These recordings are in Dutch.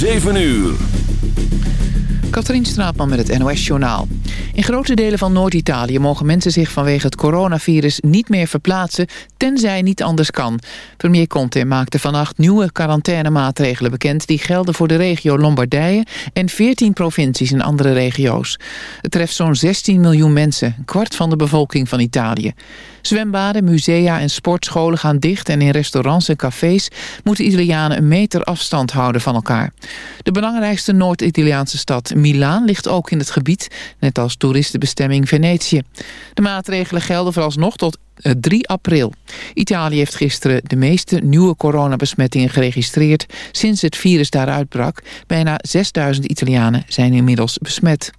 7 uur. Katrien Straatman met het NOS-journaal. In grote delen van Noord-Italië mogen mensen zich vanwege het coronavirus niet meer verplaatsen, tenzij niet anders kan. Premier Conte maakte vannacht nieuwe quarantainemaatregelen bekend die gelden voor de regio Lombardije en 14 provincies in andere regio's. Het treft zo'n 16 miljoen mensen, een kwart van de bevolking van Italië. Zwembaden, musea en sportscholen gaan dicht en in restaurants en cafés moeten Italianen een meter afstand houden van elkaar. De belangrijkste Noord-Italiaanse stad Milaan ligt ook in het gebied, net als toeristenbestemming Venetië. De maatregelen gelden vooralsnog tot 3 april. Italië heeft gisteren de meeste nieuwe coronabesmettingen geregistreerd sinds het virus daar uitbrak. Bijna 6000 Italianen zijn inmiddels besmet.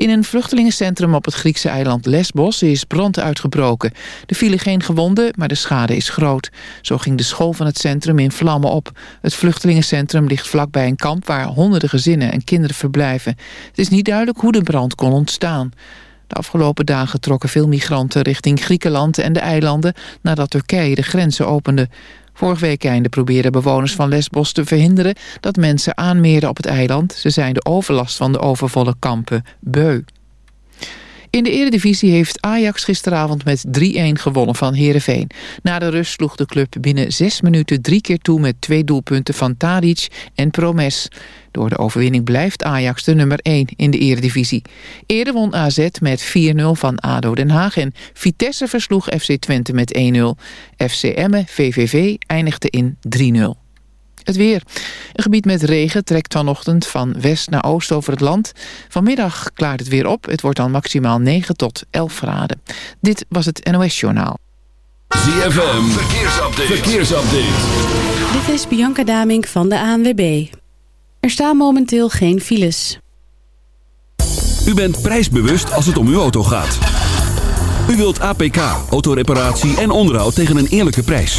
In een vluchtelingencentrum op het Griekse eiland Lesbos is brand uitgebroken. Er vielen geen gewonden, maar de schade is groot. Zo ging de school van het centrum in vlammen op. Het vluchtelingencentrum ligt vlakbij een kamp waar honderden gezinnen en kinderen verblijven. Het is niet duidelijk hoe de brand kon ontstaan. De afgelopen dagen trokken veel migranten richting Griekenland en de eilanden nadat Turkije de grenzen opende. Vorig weekende probeerden bewoners van Lesbos te verhinderen dat mensen aanmeren op het eiland. Ze zijn de overlast van de overvolle kampen beu. In de eredivisie heeft Ajax gisteravond met 3-1 gewonnen van Heerenveen. Na de rust sloeg de club binnen zes minuten drie keer toe... met twee doelpunten van Tadic en Promes. Door de overwinning blijft Ajax de nummer 1 in de eredivisie. Eerder won AZ met 4-0 van ADO Den Haag... en Vitesse versloeg FC Twente met 1-0. FC Emmen VVV eindigde in 3-0. Het weer. Een gebied met regen trekt vanochtend van west naar oost over het land. Vanmiddag klaart het weer op. Het wordt dan maximaal 9 tot 11 graden. Dit was het NOS Journaal. ZFM. Verkeersupdate. Verkeersupdate. Dit is Bianca Damink van de ANWB. Er staan momenteel geen files. U bent prijsbewust als het om uw auto gaat. U wilt APK, autoreparatie en onderhoud tegen een eerlijke prijs.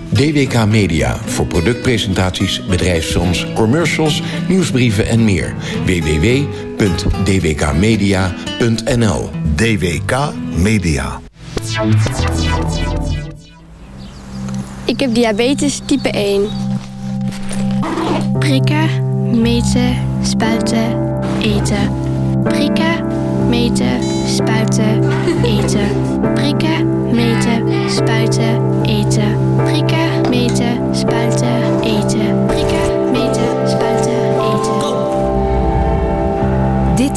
DWK Media voor productpresentaties, bedrijfsfilms, commercials, nieuwsbrieven en meer. www.dwkmedia.nl DWK Media. Ik heb diabetes type 1. Prikken, meten, spuiten, eten. Prikken, meten, spuiten, eten. Prikken, meten, spuiten,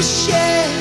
To share.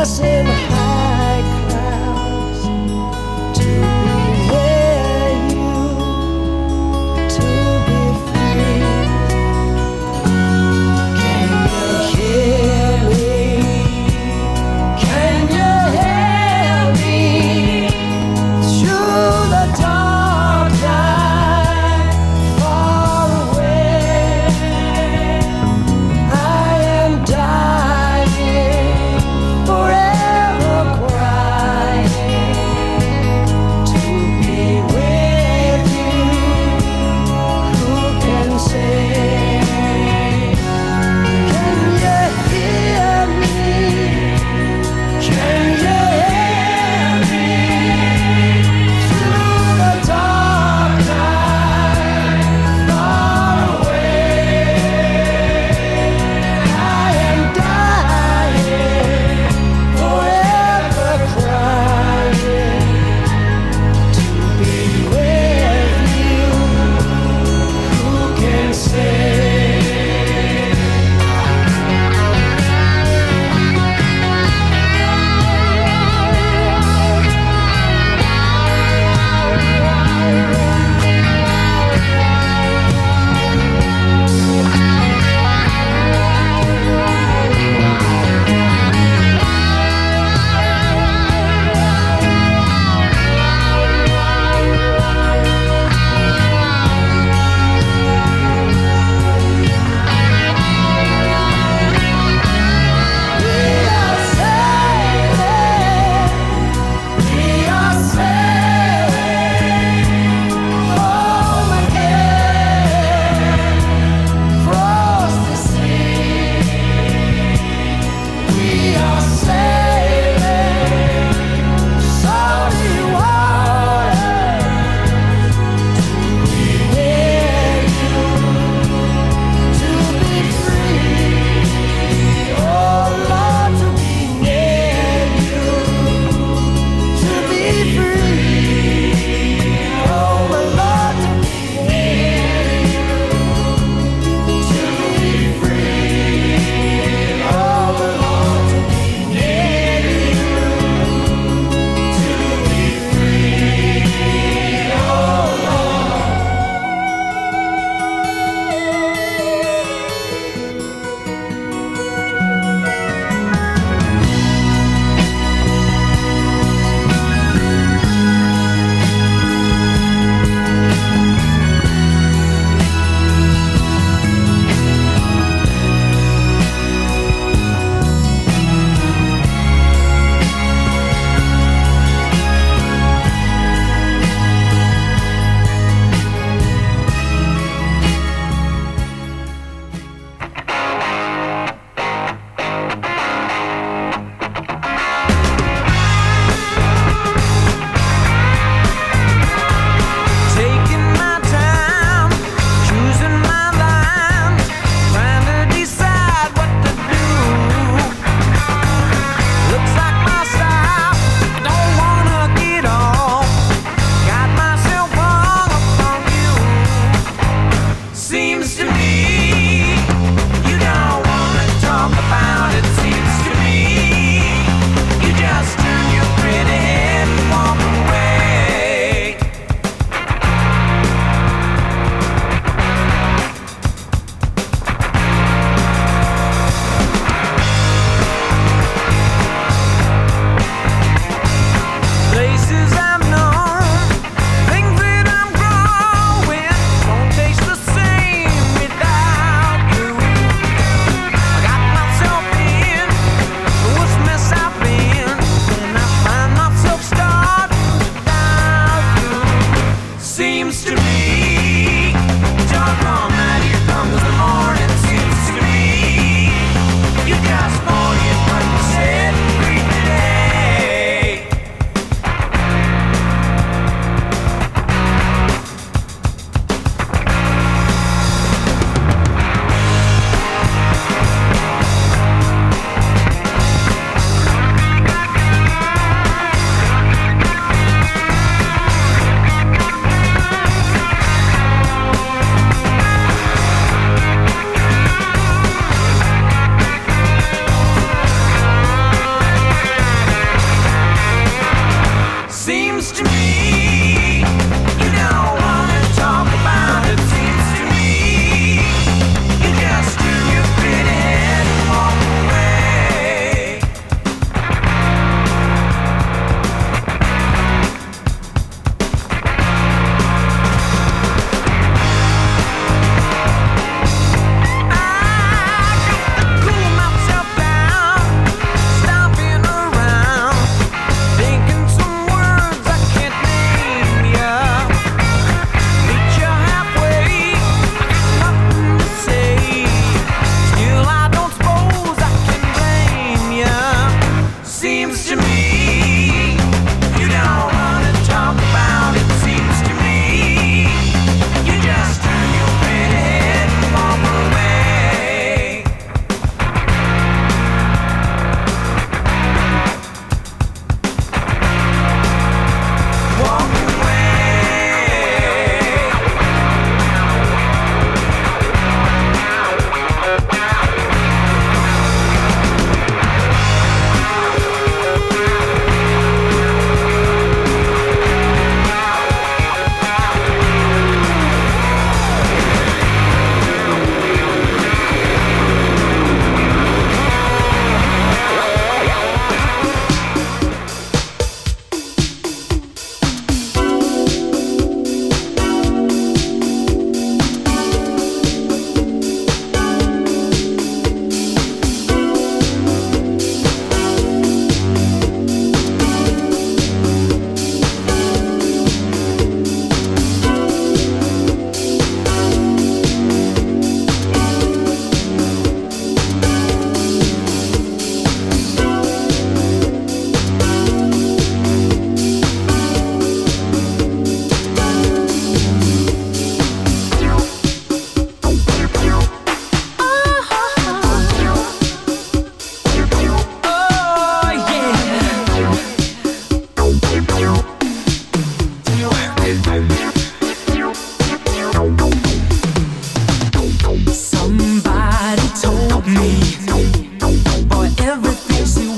passing high.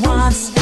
once.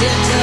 did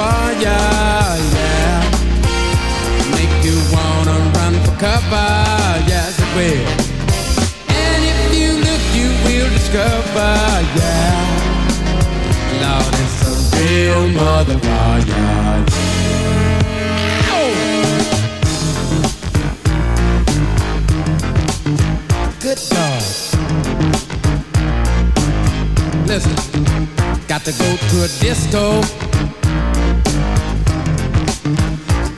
motherfucker, yeah. Make you wanna run for cover, yes it will. And if you look, you will discover, yeah. Lord, it's a real motherfucker. Good dog. Listen, got to go to a disco.